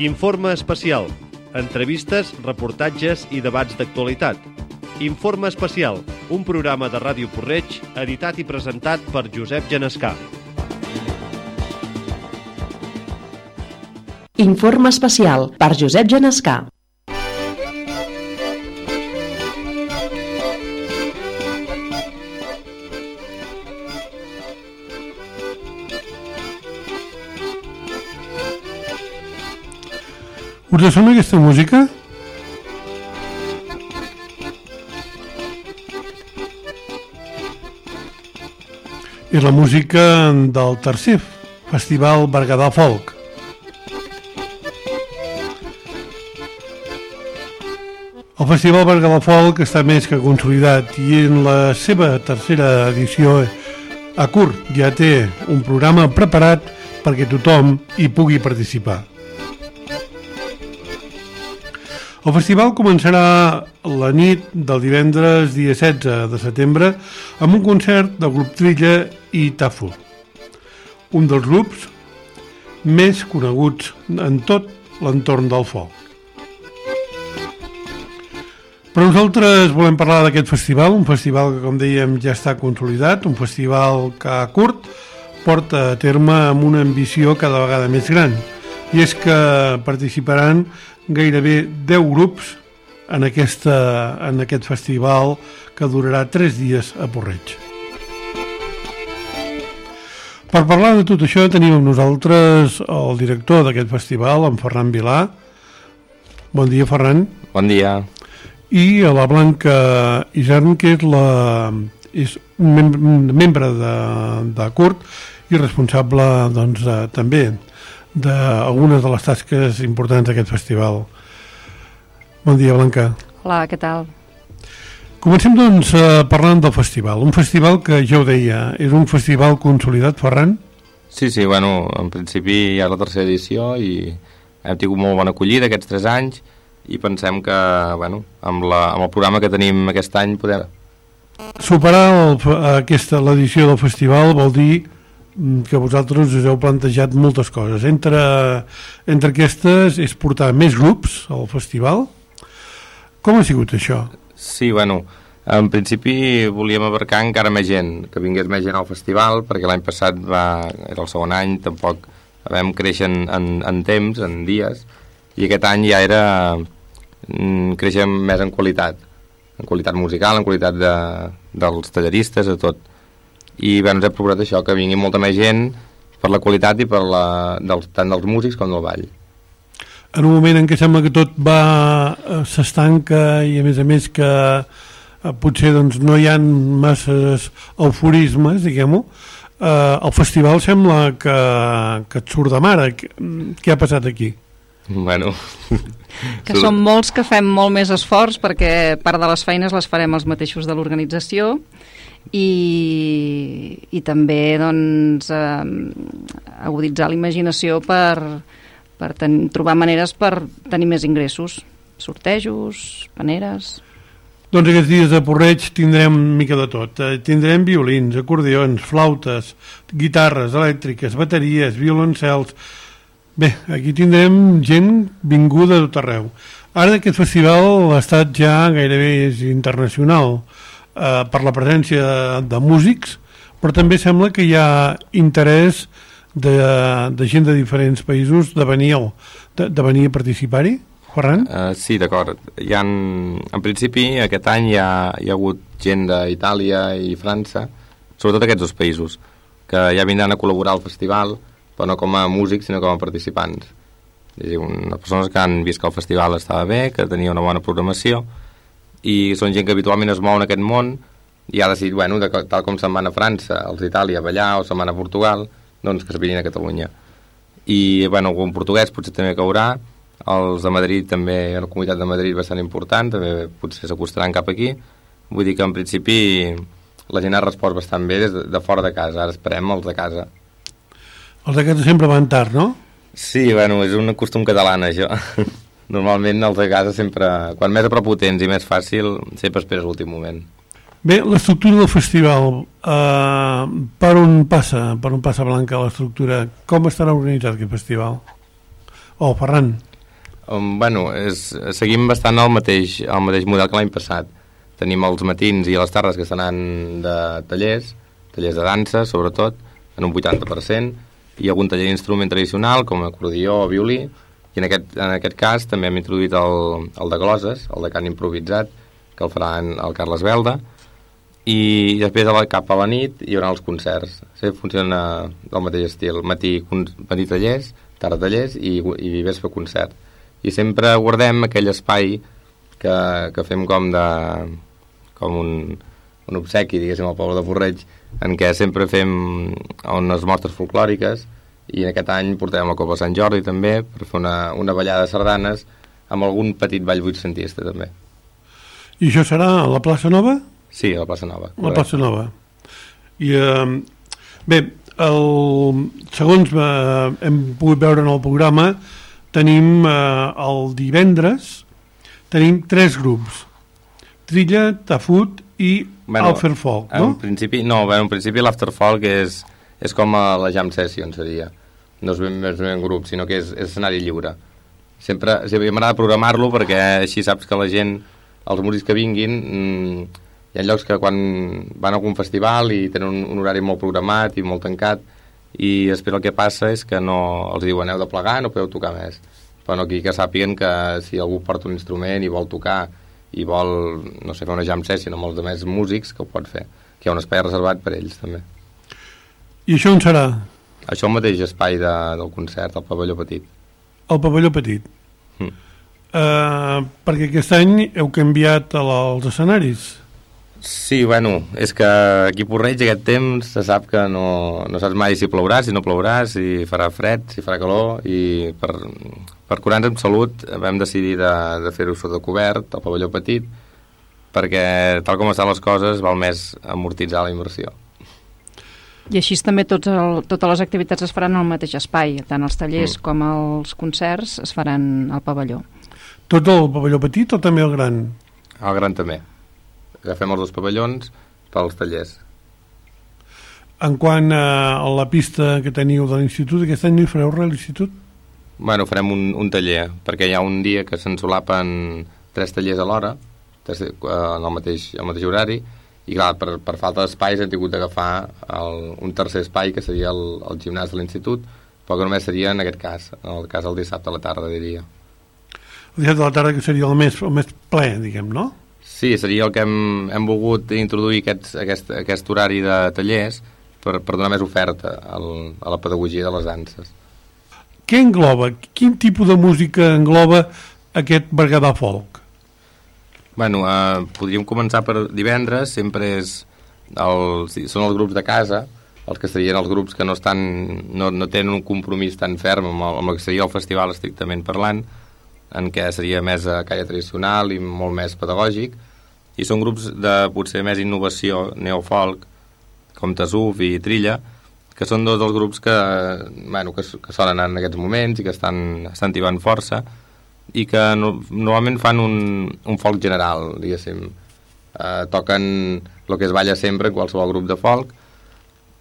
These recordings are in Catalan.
Informe especial. Entrevistes, reportatges i debats d'actualitat. Informe especial, un programa de Ràdio Porreig, editat i presentat per Josep Genescà. Informe especial per Josep Genescà. Us sona aquesta música? És la música del tercer Festival Berguedà Folk. El Festival Berguedà Folk està més que consolidat i en la seva tercera edició a curt ja té un programa preparat perquè tothom hi pugui participar. El festival començarà la nit del divendres dia 16 de setembre amb un concert del grup Trilla i Tafu, un dels grups més coneguts en tot l'entorn del folk. Però nosaltres volem parlar d'aquest festival, un festival que, com dèiem, ja està consolidat, un festival que a curt porta a terme amb una ambició cada vegada més gran, i és que participaran gairebé 10 grups en, aquesta, en aquest festival que durarà 3 dies a Porreig. Per parlar de tot això tenim amb nosaltres el director d'aquest festival, en Ferran Vilà. Bon dia, Ferran. Bon dia. I a la Blanca Isern, que és, la, és mem membre de, de CURT i responsable doncs, de, també d'algunes de les tasques importants d'aquest festival. Bon dia, Blanca. Hola, què tal? Comencem, doncs, eh, parlant del festival. Un festival que, ja ho deia, és un festival consolidat, Ferran? Sí, sí, bueno, en principi ja és la tercera edició i hem tingut molt bona acollida aquests tres anys i pensem que, bueno, amb, la, amb el programa que tenim aquest any podem... Superar el, aquesta l'edició del festival vol dir que vosaltres us heu plantejat moltes coses. Entre, entre aquestes és portar més grups al festival. Com ha sigut això? Sí, bueno, en principi volíem abarcar encara més gent, que vingués més gent al festival, perquè l'any passat va, era el segon any, tampoc vam créixer en, en, en temps, en dies, i aquest any ja era mm, creixem més en qualitat, en qualitat musical, en qualitat de, dels tallaristes, de tot i bé, ens hem procurat això, que vingui molta més gent per la qualitat i per la, dels, tant dels músics com del ball. En un moment en què sembla que tot va eh, s'estanca i a més a més que eh, potser doncs, no hi ha masses euforismes, diguem-ho, eh, el festival sembla que, que et surt de mare. Què ha passat aquí? Bueno... que som molts que fem molt més esforç perquè part de les feines les farem els mateixos de l'organització i, i també doncs, eh, aguditzar la imaginació per, per ten, trobar maneres per tenir més ingressos, sortejos, paneres... Doncs aquests dies de Porreig tindrem mica de tot. Eh, tindrem violins, acordeons, flautes, guitarres elèctriques, bateries, violoncels... Bé, aquí tindrem gent vinguda de tot arreu. Ara aquest festival ha estat ja gairebé és internacional eh, per la presència de, músics, però també sembla que hi ha interès de, de gent de diferents països de venir, de, de venir a participar-hi, Ferran? Uh, sí, d'acord. En principi, aquest any hi ha, hi ha hagut gent d'Itàlia i França, sobretot aquests dos països, que ja vindran a col·laborar al festival, però no com a músics, sinó com a participants. És a dir, unes persones que han vist que el festival estava bé, que tenia una bona programació, i són gent que habitualment es mou en aquest món i ha decidit, bueno, de, tal com se'n van a França, els d'Itàlia a ballar o se'n van a Portugal, doncs que es vinguin a Catalunya. I, bueno, algun portuguès potser també caurà, els de Madrid també, la comunitat de Madrid bastant important, també potser s'acostaran cap aquí. Vull dir que en principi la gent ha respost bastant bé des de, de fora de casa, ara esperem els de casa. Els de casa sempre van tard, no? Sí, bueno, és un costum català, això. normalment els de casa sempre, quan més a prop ho tens i més fàcil, sempre esperes l'últim moment. Bé, l'estructura del festival, eh, per on passa, per on passa Blanca l'estructura? Com estarà organitzat aquest festival? Oh, Ferran. Um, bueno, és, seguim bastant el mateix, el mateix model que l'any passat. Tenim els matins i les tardes que seran de tallers, tallers de dansa, sobretot, en un 80%, i algun taller d'instrument tradicional, com acordió o violí, i en aquest, en aquest cas també hem introduït el, el de gloses, el de cant improvisat, que el farà el Carles Belda, i després a la, cap a la nit hi haurà els concerts. Sí, funciona del mateix estil. Matí, matí tallers, tarda tallers i, i vespre concert i sempre guardem aquell espai que, que fem com de com un, un obsequi, diguéssim, al poble de Porreig, en què sempre fem unes mostres folclòriques i aquest any portem la Copa Sant Jordi també per fer una, una ballada de sardanes amb algun petit ball vuitcentista també. I això serà a la plaça Nova? Sí, a la plaça Nova. A la plaça Nova. I, eh, bé, el, segons eh, hem pogut veure en el programa, tenim eh, el divendres tenim tres grups Trilla, Tafut i bueno, Folk, no? En principi, no, bueno, en principi l'Afterfolk és, és com a la jam session seria no és ben, ben, ben grup, sinó que és, és escenari lliure. Sempre, sempre m'agrada programar-lo perquè així saps que la gent els músics que vinguin mmm, hi ha llocs que quan van a algun festival i tenen un, un horari molt programat i molt tancat i després el que passa és que no els diuen heu de plegar, no podeu tocar més. Però aquí que sàpiguen que si algú porta un instrument i vol tocar i vol, no sé, fer una jam session amb els altres músics, que ho pot fer que hi ha un espai reservat per ells també. I això on serà? Això el mateix espai de, del concert, el pavelló petit el pavelló petit mm. uh, perquè aquest any heu canviat els escenaris Sí, bueno, és que aquí a Porreig aquest temps se sap que no, no saps mai si plourà, si no plourà, si farà fred, si farà calor i per, per curar-nos amb salut vam decidir de, de fer-ho sota cobert, al pavelló petit, perquè tal com estan les coses val més amortitzar la inversió. I així també tots el, totes les activitats es faran al mateix espai, tant els tallers mm. com els concerts es faran al pavelló. Tot el pavelló petit o també el gran? El gran també agafem els dos pavellons pels tallers. En quant a la pista que teniu de l'institut, aquest any no hi fareu res a l'institut? Bueno, farem un, un taller, perquè hi ha un dia que se'n solapen tres tallers a l'hora, eh, en el mateix, el mateix horari, i clar, per, per falta d'espais hem tingut d'agafar un tercer espai, que seria el, el gimnàs de l'institut, però que només seria en aquest cas, en el cas el dissabte a la tarda, diria. El dissabte a la tarda que seria el més, el més ple, diguem, no? Sí, seria el que hem, hem volgut introduir aquest, aquest, aquest horari de tallers per, per donar més oferta al, a la pedagogia de les danses. Què engloba? Quin tipus de música engloba aquest Berguedà Folk? Bueno, eh, podríem començar per divendres, sempre és el, són els grups de casa, els que serien els grups que no, estan, no, no tenen un compromís tan ferm amb el, amb el que seria el festival estrictament parlant, en què seria més a calle tradicional i molt més pedagògic, i són grups de potser més innovació neofolk com Tasuf i Trilla que són dos dels grups que, bueno, que, que sonen en aquests moments i que estan, estan tibant força i que no, normalment fan un, un folk general, diguéssim. Eh, toquen el que es balla sempre en qualsevol grup de folk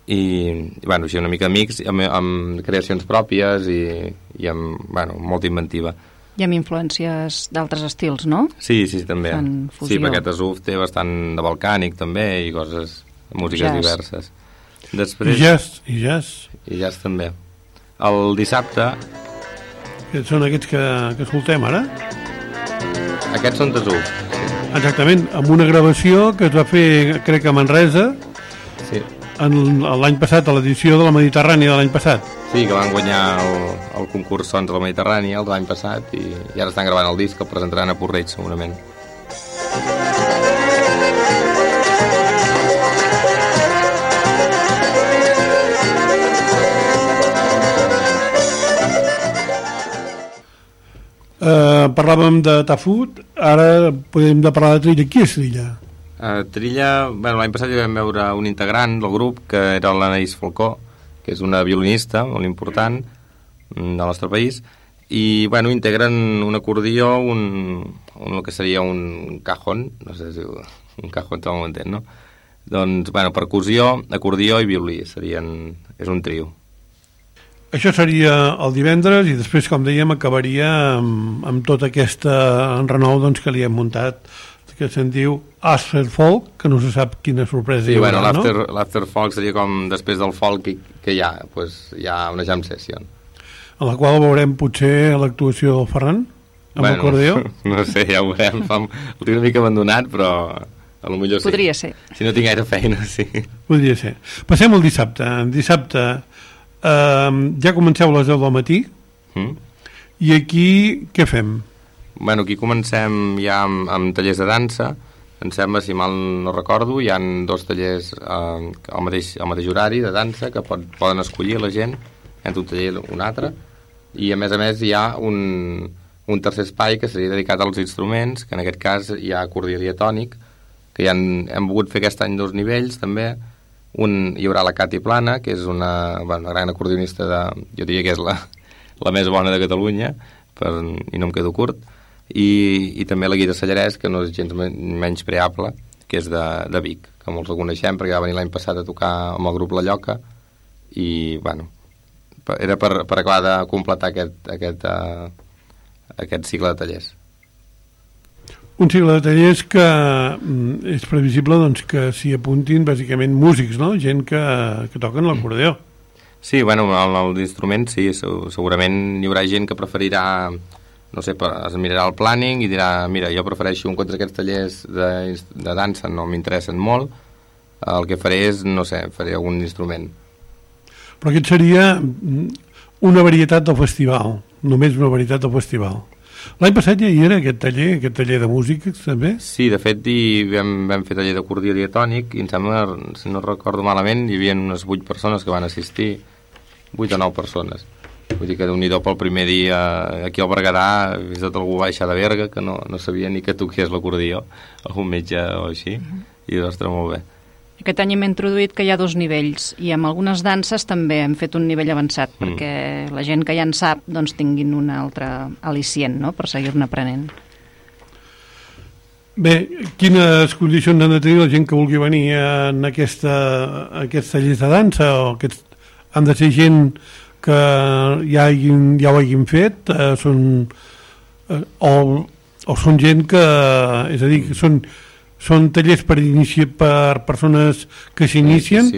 i, i bueno, així una mica amics amb, amb creacions pròpies i, i amb bueno, molta inventiva. I amb influències d'altres estils, no? Sí, sí, també. Sí, perquè Tasuf té bastant de balcànic, també, i coses, músiques jazz. diverses. Després... I jazz, i jazz. I jazz també. El dissabte... Que són aquests que, que escoltem ara? Aquests són Tasuf. Exactament, amb una gravació que es va fer, crec, a Manresa, sí. l'any passat, a l'edició de la Mediterrània de l'any passat. Sí, que van guanyar el, el concurs Sons de la Mediterrània el l'any passat i, i ara estan gravant el disc, el presentaran a Porreig segurament. Uh, parlàvem de Tafut, ara podem de parlar de Trilla. Qui és Trilla? Uh, Trilla, bueno, l'any passat ja vam veure un integrant del grup, que era l'Anaïs Falcó, que és una violinista molt important del nostre país, i bueno, integren un acordió, un, un el que seria un cajón, no sé si un cajón tot ho entén, no? Doncs, bueno, percussió, acordió i violí, serien, és un trio. Això seria el divendres i després, com dèiem, acabaria amb, amb tot aquest enrenou doncs, que li hem muntat, que se'n diu After Folk, que no se sap quina sorpresa Sí, hi haurà, bueno, l'after no? l'after folk seria com després del folk que, que hi ha, pues, hi ha una jam session. En la qual veurem potser l'actuació del Ferran, amb bueno, l'acordeó. No sé, ja ho veurem. Fa, el tinc una mica abandonat, però a lo millor sí. Podria ser. Si no tinc gaire feina, sí. Podria ser. Passem al dissabte. Dissabte eh, ja comenceu a les 10 del matí Mm? i aquí què fem? Bueno, aquí comencem ja amb, amb tallers de dansa. Em sembla, si mal no recordo, hi han dos tallers eh, al, mateix, al mateix horari de dansa que pot, poden escollir la gent entre un taller i un altre. I a més a més hi ha un, un tercer espai que seria dedicat als instruments, que en aquest cas hi ha acordió diatònic, que ja han, hem volgut fer aquest any dos nivells també. Un, hi haurà la Cati Plana, que és una, bueno, una gran acordionista de... Jo diria que és la, la més bona de Catalunya, per, i no em quedo curt, i, i també la Guita Sallarès, que no és gens men- menys preable, que és de, de Vic, que molts el coneixem perquè va venir l'any passat a tocar amb el grup La Lloca, i, bueno, era per, per acabar de completar aquest, aquest, uh, aquest cicle de tallers. Un cicle de tallers que mm, és previsible doncs, que s'hi apuntin bàsicament músics, no? gent que, que toquen l'acordeó. Sí, bueno, el, el instrument sí, se- segurament hi haurà gent que preferirà no sé, es mirarà el planning i dirà, mira, jo prefereixo un contra aquests tallers de, de dansa, no m'interessen molt, el que faré és, no sé, faré algun instrument. Però aquest seria mm, una varietat del festival, només una varietat del festival. L'any passat ja hi era aquest taller, aquest taller de música també? Sí, de fet, hi vam, vam fer taller d'acordió diatònic i em sembla, si no recordo malament, hi havia unes 8 persones que van assistir, 8 o 9 persones. Vull dir que déu nhi pel primer dia aquí al Berguedà, he vist algú baixar de Berga que no, no sabia ni que toqués l'acordió, algun metge o així, i ostres, molt bé. Aquest any hem introduït que hi ha dos nivells i amb algunes danses també hem fet un nivell avançat Mm. perquè la gent que ja en sap doncs tinguin un altre al·licient no? per seguir-ne aprenent. Bé, quines condicions han de tenir la gent que vulgui venir en aquesta, a aquests tallers de dansa? O aquests, han de ser gent que ja, hagin, ja ho hagin fet? Eh, són, eh, o, o són gent que... És a dir, que són, són tallers per, inici, per persones que s'inicien?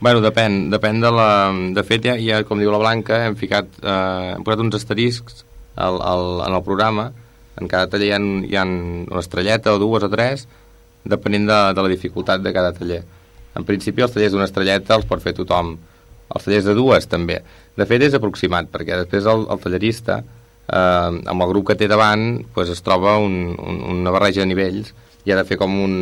Bueno, depèn, depèn de la... De fet, ja, ja com diu la Blanca, hem ficat, eh, hem posat uns asteriscs al, al, en el programa, en cada taller hi ha, hi ha una estrelleta o dues o tres, depenent de, de la dificultat de cada taller. En principi, els tallers d'una estrelleta els pot fer tothom. Els tallers de dues, també. De fet, és aproximat, perquè després el, el tallerista, eh, amb el grup que té davant, pues, es troba un, un, una barreja de nivells i ha de fer com un,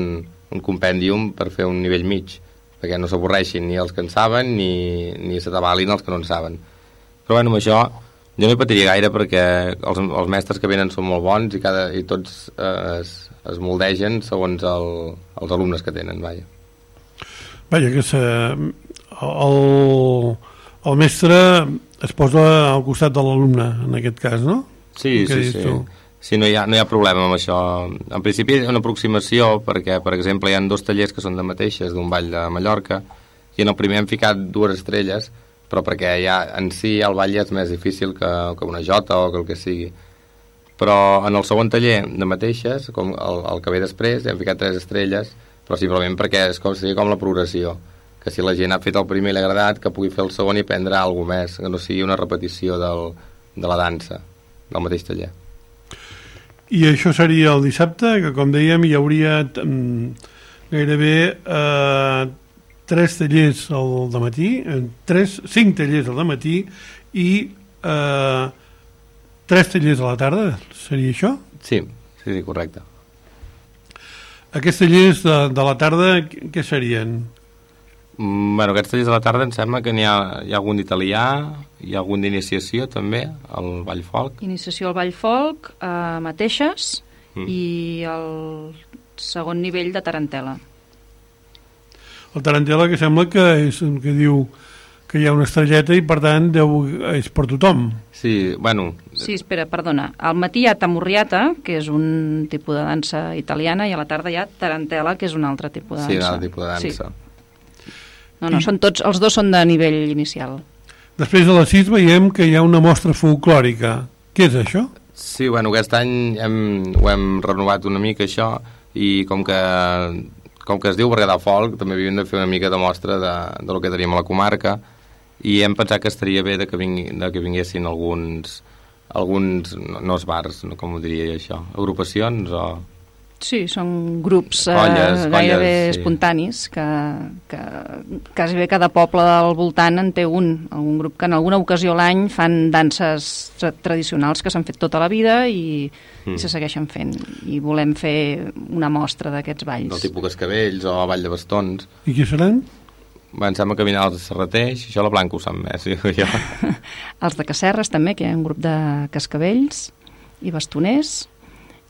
un compèndium per fer un nivell mig perquè no s'avorreixin ni els que en saben ni, ni s'atabalin els que no en saben. Però bueno, amb això jo no hi patiria gaire perquè els, els mestres que venen són molt bons i, cada, i tots eh, es, es moldegen segons el, els alumnes que tenen, vaja. Vaja, que se, el, el mestre es posa al costat de l'alumne, en aquest cas, no? Sí, sí, sí. tu? Sí, no hi, ha, no hi ha problema amb això. En principi és una aproximació perquè, per exemple, hi ha dos tallers que són de mateixes d'un ball de Mallorca i en el primer hem ficat dues estrelles però perquè ja en si el ball ja és més difícil que, que una jota o que el que sigui. Però en el segon taller de mateixes, com el, el que ve després, hem ficat tres estrelles, però simplement perquè és com, seria com la progressió que si la gent ha fet el primer i l'ha agradat, que pugui fer el segon i prendre alguna més, que no sigui una repetició del, de la dansa, del mateix taller. I això seria el dissabte, que com dèiem hi hauria mm, gairebé eh, tres tallers al matí, eh, tres, cinc tallers al matí i eh, tres tallers a la tarda, seria això? Sí, sí, sí, correcte. Aquests tallers de, de la tarda, qu- què serien? Mm, Bueno, aquests tallers de la tarda em sembla que n'hi ha, hi ha algun d'italià, hi ha algun d'iniciació també, al Ball Folk. Iniciació al ball folk, eh, mateixes, Mm. i el segon nivell de tarantela. El Tarantela, que sembla que és un que diu que hi ha una estrelleta i per tant deu, és per tothom. Sí, bueno, Sí, espera, perdona. Al matí hi ha tamurriata, que és un tipus de dansa italiana, i a la tarda hi ha tarantela, que és un altre tipus de dansa. sí, un altre tipus de dansa. Sí. No, no, són tots, els dos són de nivell inicial. Després de les 6 veiem que hi ha una mostra folclòrica. Què és això? Sí, bueno, aquest any hem, ho hem renovat una mica, això, i com que, com que es diu Berguedà Folk, també havíem de fer una mica de mostra de, de lo que teníem a la comarca, i hem pensat que estaria bé de que, vingui, de que vinguessin alguns, alguns no, no bars, no, com ho diria jo, això, agrupacions o Sí, són grups eh, Colles, gairebé colles, sí. espontanis que, que quasi bé cada poble del voltant en té un, algun grup que en alguna ocasió l'any fan danses tra tradicionals que s'han fet tota la vida i, mm. i se segueixen fent i volem fer una mostra d'aquests balls. del tipus Cascavells o Vall de Bastons. I qui seran? Em sembla que vindran els de Serrateix, això la Blanca ho sap més, dic jo. Els de Casserres també, que hi ha un grup de cascabells i bastoners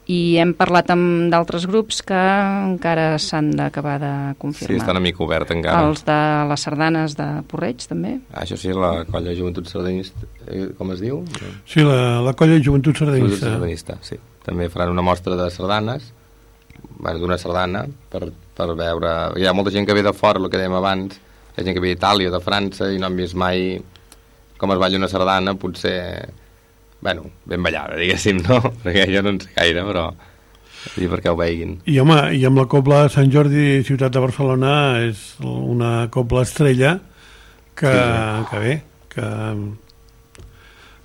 i hem parlat amb d'altres grups que encara s'han d'acabar de Sí, confirmar. està una mica obert encara. Els de les sardanes de Porreig, també. Ah, això sí, la colla Joventut Sardanista, eh, com es diu? Sí, la, la colla de Joventut Joventut Sardanista. Sardanista, sí. També faran una mostra de sardanes, d'una sardana, per, per veure... Hi ha molta gent que ve de fora, el que dèiem abans, hi ha gent que ve d'Itàlia, de França, i no han vist mai com es balla una sardana, potser bueno, ben ballada, diguéssim, no? Perquè jo no en sé gaire, però dir, perquè ho veguin. I home, i amb la Cobla de Sant Jordi Ciutat de Barcelona és una Cobla estrella que, Sí. que bé, que...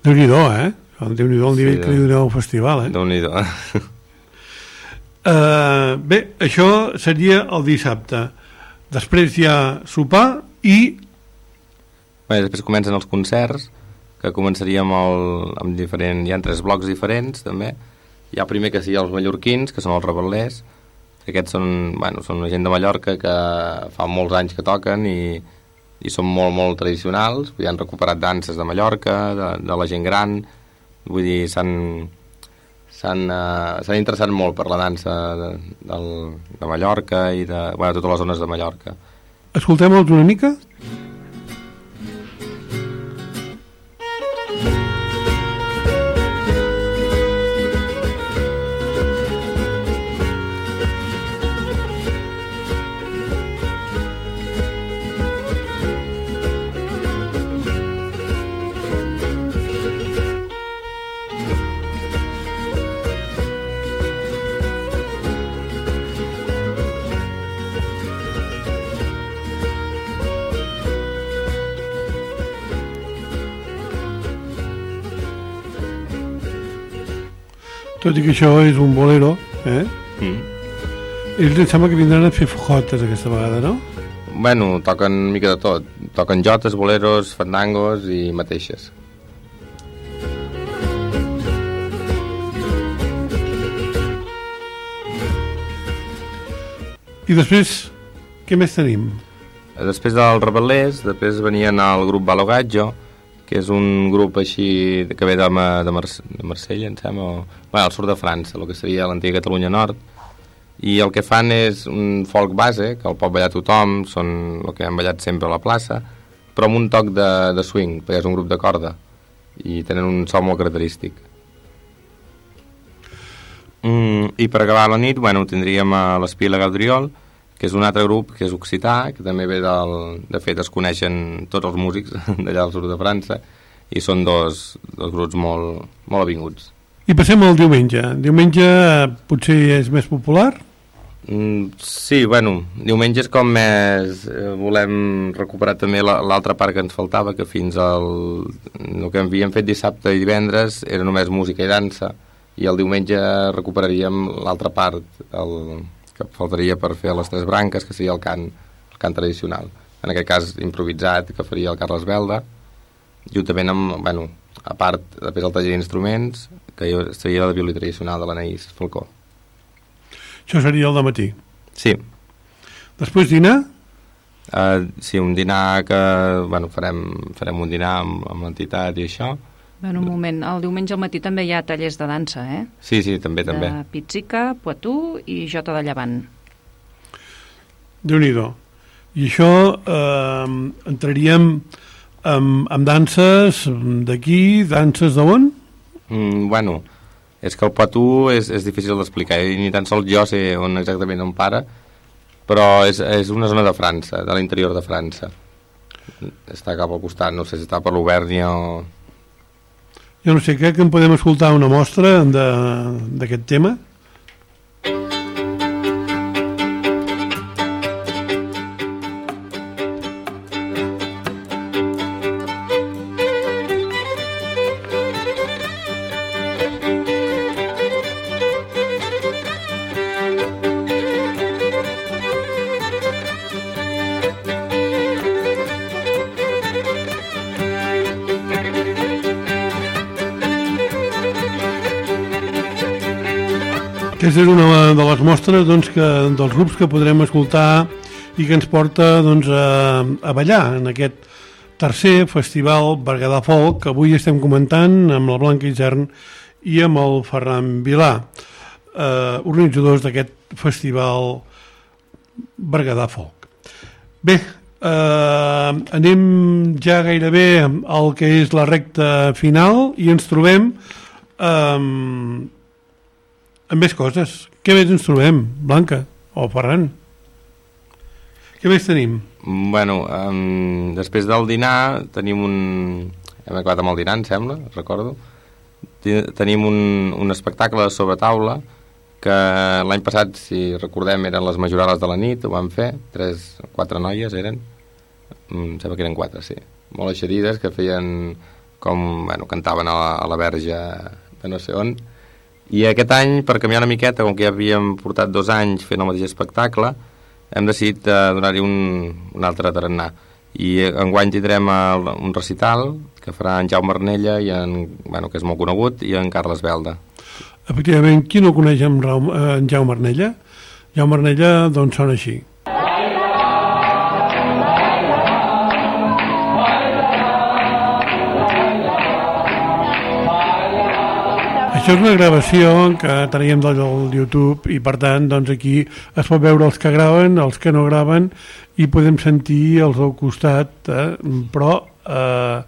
Déu-n'hi-do, eh? Déu-n'hi-do el nivell Sí, que li doneu al festival, eh? Déu-n'hi-do. Uh, bé, això seria el dissabte. Després hi ha sopar i... Bé, després comencen els concerts, que començaríem el, amb diferent... Hi ha tres blocs diferents, també. Hi ha primer que sí els mallorquins, que són els rebel·lers, que aquests són, bueno, són una gent de Mallorca que fa molts anys que toquen i, i són molt, molt tradicionals. I han recuperat danses de Mallorca, de, de la gent gran, vull dir, s'han s'han uh, interessat molt per la dansa de, del, de Mallorca i de bueno, totes les zones de Mallorca. Escoltem-los una mica? Tot i que això és un bolero, eh? Mm. Ells em sembla que vindran a fer fojotes aquesta vegada, no? Bueno, toquen una mica de tot. Toquen jotes, boleros, fandangos i mateixes. I després, què més tenim? Després dels rebel·lers, després venien el grup Balogatjo, que és un grup així que ve de, de, Mar de Marsella, em sembla, o... bueno, al sud de França, el que seria l'antiga Catalunya Nord, i el que fan és un folk base, que el pot ballar tothom, són el que han ballat sempre a la plaça, però amb un toc de, de swing, perquè és un grup de corda, i tenen un so molt característic. Mm, I per acabar la nit, bueno, tindríem a l'Espila Gaudriol, que és un altre grup que és occità, que també ve del... De fet, es coneixen tots els músics d'allà al sud de França, i són dos, dos grups molt, molt avinguts. I passem al diumenge. Diumenge eh, potser és més popular? Mm, sí, bueno, diumenge és com més... Eh, volem recuperar també la- l'altra part que ens faltava, que fins al... el que havíem fet dissabte i divendres era només música i dansa, i el diumenge recuperaríem l'altra part, el, que faltaria per fer les tres branques, que seria el cant, el cant tradicional. En aquest cas improvisat, que faria el Carles Belda, juntament amb, bueno, a part, després el taller d'instruments, que seria la violí tradicional de l'Anaïs Falcó. Això seria el de matí. Sí, Després dinar? Uh, sí, un dinar que... Bueno, farem, farem un dinar amb, amb l'entitat i això. En un moment, el diumenge al matí també hi ha tallers de dansa, eh? Sí, sí, també, també. De pizzica, poitou i jota de llevant. déu nhi I això eh, entraríem amb, amb danses d'aquí, danses d'on? Mm, bueno, és que el patú és, és difícil d'explicar, i ni tan sols jo sé on exactament on para, però és, és una zona de França, de l'interior de França. està cap al costat, no sé si està per l'Obernia o... Jo no sé, crec que en podem escoltar una mostra d'aquest tema. Aquesta és una de les mostres doncs, que, dels grups que podrem escoltar i que ens porta doncs, a, a ballar en aquest tercer festival Berguedà Folk que avui estem comentant amb la Blanca Isern i amb el Ferran Vilà, eh, organitzadors d'aquest festival Berguedà Folk. Bé, eh, anem ja gairebé al que és la recta final i ens trobem eh, amb més coses. Què més ens trobem, Blanca o Ferran? Què més tenim? Bueno, um, després del dinar tenim un... Hem acabat amb el dinar, em sembla, recordo. Tenim un, un espectacle de sobretaula que l'any passat, si recordem, eren les majorales de la nit, ho van fer, tres, quatre noies eren, em sembla que eren quatre, sí, molt eixerides, que feien com, bueno, cantaven a la, a la verge de no sé on, i aquest any, per canviar una miqueta, com que ja havíem portat dos anys fent el mateix espectacle, hem decidit eh, donar-hi un, un altre tarannà. I enguany tindrem el, un recital que farà en Jaume Arnella, i en, bueno, que és molt conegut, i en Carles Belda. Efectivament, qui no coneix en, eh, en Jaume Arnella? Jaume Arnella, doncs, sona així. Això és una gravació que traiem del YouTube i per tant doncs aquí es pot veure els que graven, els que no graven i podem sentir els al costat, eh? però eh,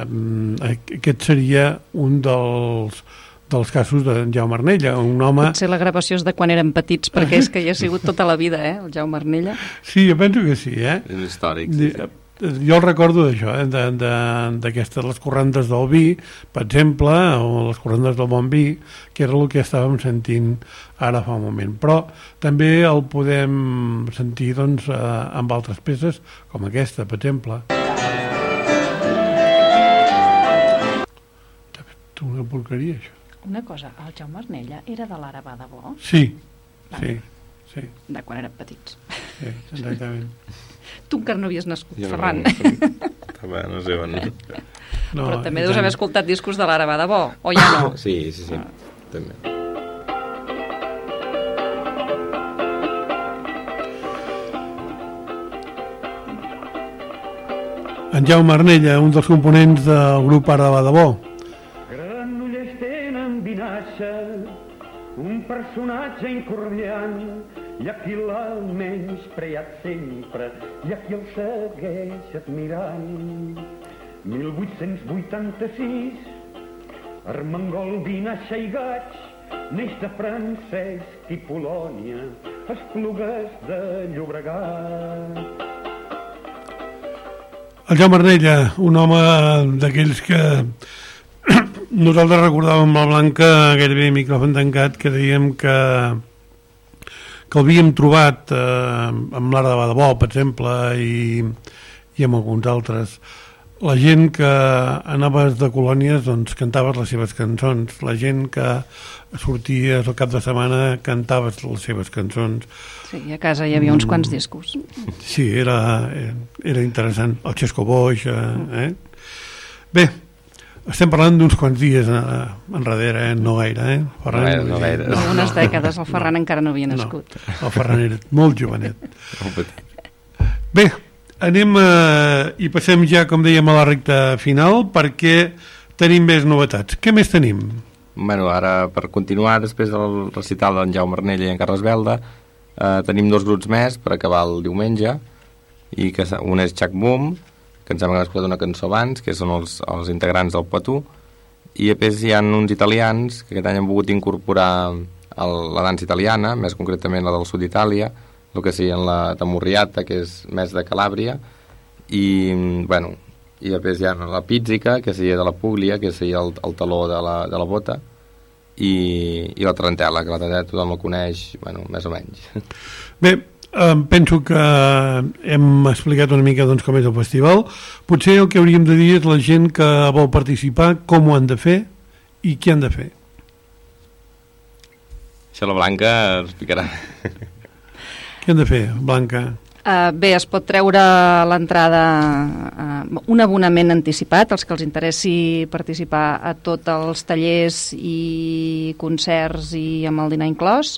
em, aquest seria un dels, dels casos de Jaume Arnella, un home... Potser la gravació és de quan érem petits, perquè és que hi ha sigut tota la vida, eh, el Jaume Arnella. Sí, jo penso que sí, eh? És històric. Sí, sí. Jo el recordo d'això, eh? d'aquestes, les corrandes del vi, per exemple, o les corrandes del bon vi, que era el que estàvem sentint ara fa un moment. Però també el podem sentir doncs, eh, amb altres peces, com aquesta, per exemple. Una porqueria, això. Una cosa, el Jaume Arnella era de l'Araba de Bo, Sí, sí, sí, de quan érem petits. sí exactament. Tu encara no havies nascut, Jo no- Ferran. També, no sé on. No, Però també deus tant. haver escoltat discos de l'Araba de Bo, o ja no? Sí, sí, sí. També. En Jaume Arnella, un dels components del grup Ara de Bo. Granollers tenen vinatge, un personatge incordiant, i a qui l'ha menyspreat sempre, i a qui el segueix admirant. 1886, Armengol, Vinaixa i Gaig, neix de Francesc i Polònia, Esplugues de Llobregat. El Jaume Arnella, un home d'aquells que nosaltres recordàvem la Blanca gairebé micròfon tancat que dèiem que que l'havíem trobat eh, amb l'Ara de Badabó, per exemple, i, i amb alguns altres. La gent que anaves de colònies doncs, cantaves les seves cançons. La gent que sorties al cap de setmana cantaves les seves cançons. Sí, a casa hi havia uns quants discos. Sí, era, era interessant. El Xesco Boix, eh? eh? Bé, estem parlant d'uns quants dies eh, enrere, eh? no gaire, eh? Ferran, No gaire, no gaire. No, unes dècades, el Ferran encara no havia No, nascut. el Ferran era molt jovenet. Bé, anem eh, i passem ja, com dèiem, a la recta final perquè tenim més novetats. Què més tenim? Bueno, ara, per continuar, després del recital d'en Jaume Arnella i en Carles Belda, eh, tenim dos grups més per acabar el diumenge, i que un és Chuck Boom, que ens hem escoltat una cançó abans, que són els, els integrants del Patú, i després hi ha uns italians que aquest any han volgut incorporar el, la dansa italiana, més concretament la del sud d'Itàlia, el que seria la Tamurriata, que és més de Calàbria, i, bueno, i després hi ha la pizzica, que seria de la púglia, que seria el, el taló de la, de la bota, i, i la tarantela, que la tarantela tothom la coneix, bueno, més o menys. Bé, penso que hem explicat una mica doncs, com és el festival. Potser el que hauríem de dir és la gent que vol participar, com ho han de fer i què han de fer. Això la Blanca explicarà. Què han de fer, Blanca? Uh, bé, es pot treure l'entrada, uh, un abonament anticipat, els que els interessi participar a tots els tallers i concerts i amb el dinar inclòs.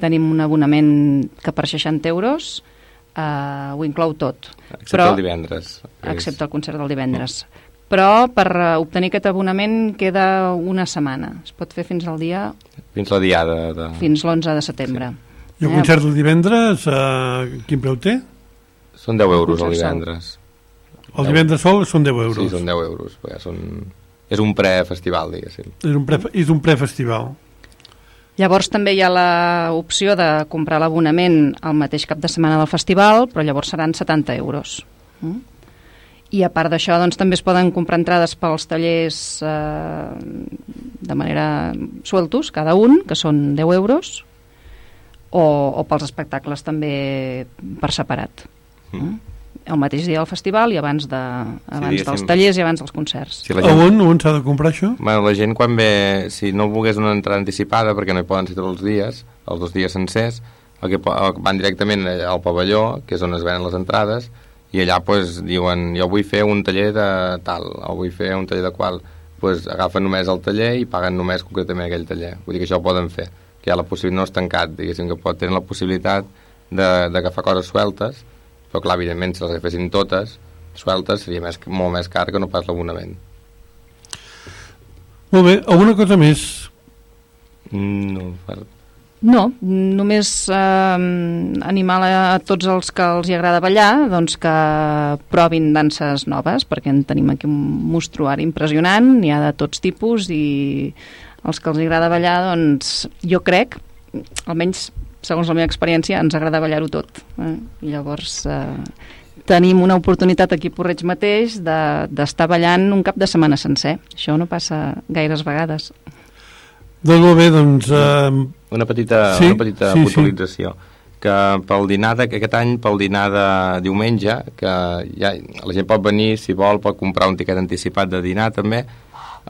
Tenim un abonament que per 60 euros uh, ho inclou tot. Excepte Però, el divendres. Excepte el concert del divendres. Però per obtenir aquest abonament queda una setmana. Es pot fer fins al dia... Fins la diada. De... Fins l'11 de setembre. Sí. I el concert del divendres, eh, quin preu té? Són 10 euros el divendres. El divendres sol són 10 euros? Sí, són 10 euros. Perquè són... És un pre-festival, diguéssim. És un, pre és un pre-festival. Llavors també hi ha l'opció de comprar l'abonament el mateix cap de setmana del festival, però llavors seran 70 euros. Mm? I a part d'això doncs, també es poden comprar entrades pels tallers eh, de manera sueltos, cada un, que són 10 euros, o, o pels espectacles també per separat. Mm. Eh? El mateix dia del festival i abans, de, abans sí, dels tallers i abans dels concerts. Si gent... On, on s'ha de comprar això? Bueno, la gent quan ve, si no volgués una entrada anticipada, perquè no hi poden ser tots els dies, els dos dies sencers, el que van directament al pavelló, que és on es venen les entrades, i allà pues, diuen, jo vull fer un taller de tal, o vull fer un taller de qual, pues, agafen només el taller i paguen només concretament aquell taller. Vull dir que això ho poden fer que hi ha la possibilitat, no és tancat, diguéssim, que pot tenir la possibilitat d'agafar coses sueltes, però clar, evidentment, si les agafessin totes sueltes seria més, molt més car que no pas l'abonament. Molt bé, alguna cosa més? No, per... No, només eh, animar a tots els que els hi agrada ballar doncs que provin danses noves, perquè en tenim aquí un mostruari impressionant, n'hi ha de tots tipus i els que els agrada ballar, doncs jo crec, almenys segons la meva experiència, ens agrada ballar-ho tot. Eh? I llavors eh, tenim una oportunitat aquí a Porreig mateix d'estar de, ballant un cap de setmana sencer. Això no passa gaires vegades. Doncs molt bé, doncs... Eh... Una petita, sí? una petita sí, puntualització. Sí que pel dinar d'aquest any, pel dinar de diumenge, que ja la gent pot venir, si vol, pot comprar un tiquet anticipat de dinar també,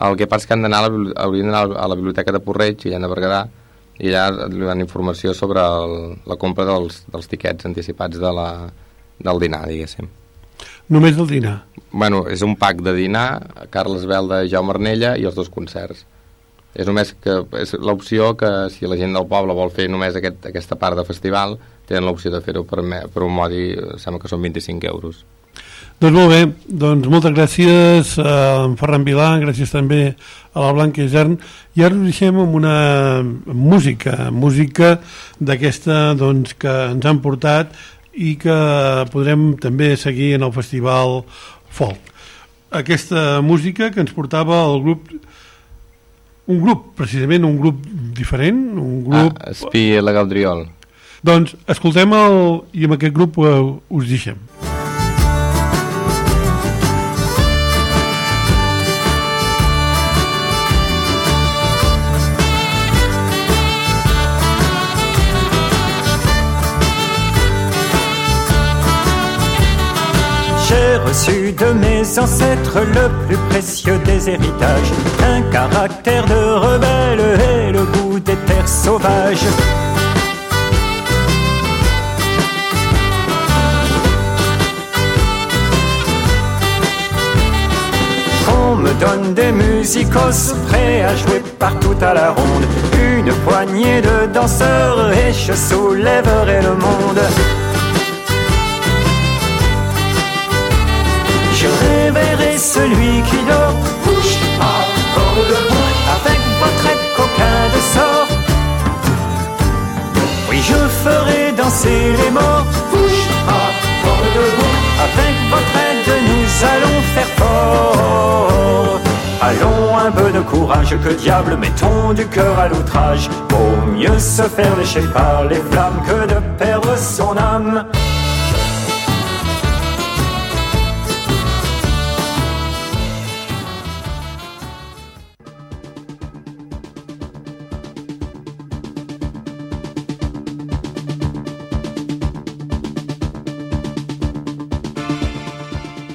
el que passa és que han d'anar a, la, haurien d'anar a la biblioteca de Porreig, i de Berguedà, i allà li dan informació sobre el, la compra dels, dels tiquets anticipats de la, del dinar, diguéssim. Només el dinar? Bueno, és un pack de dinar, Carles Belda i Jaume Arnella i els dos concerts. És només que és l'opció que si la gent del poble vol fer només aquest, aquesta part de festival, tenen l'opció de fer-ho per, per un modi, sembla que són 25 euros. Doncs molt bé, doncs moltes gràcies a en Ferran Vilà, gràcies també a la Blanca Isern, i ara us deixem amb una música, música d'aquesta doncs, que ens han portat i que podrem també seguir en el festival Folk. Aquesta música que ens portava el grup un grup, precisament un grup diferent, un grup... Ah, Espí la Gaudriol. Doncs escoltem el, i amb aquest grup uh, us deixem. De mes ancêtres le plus précieux des héritages, un caractère de rebelle et le goût des terres sauvages. On me donne des musicos prêts à jouer partout à la ronde, une poignée de danseurs et je soulèverai le monde. Réveillerai celui qui dort. Couche à bord debout avec votre aide coquin de sort. Oui, je ferai danser les morts. Couche à bord debout avec votre aide, nous allons faire fort. Allons un peu de courage, que diable mettons du cœur à l'outrage? Vaut mieux se faire lécher par les flammes que de perdre son âme.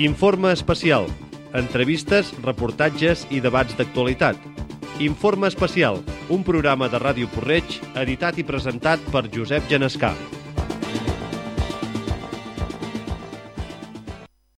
Informe especial. Entrevistes, reportatges i debats d'actualitat. Informe especial, un programa de Ràdio Porreig editat i presentat per Josep Genescà.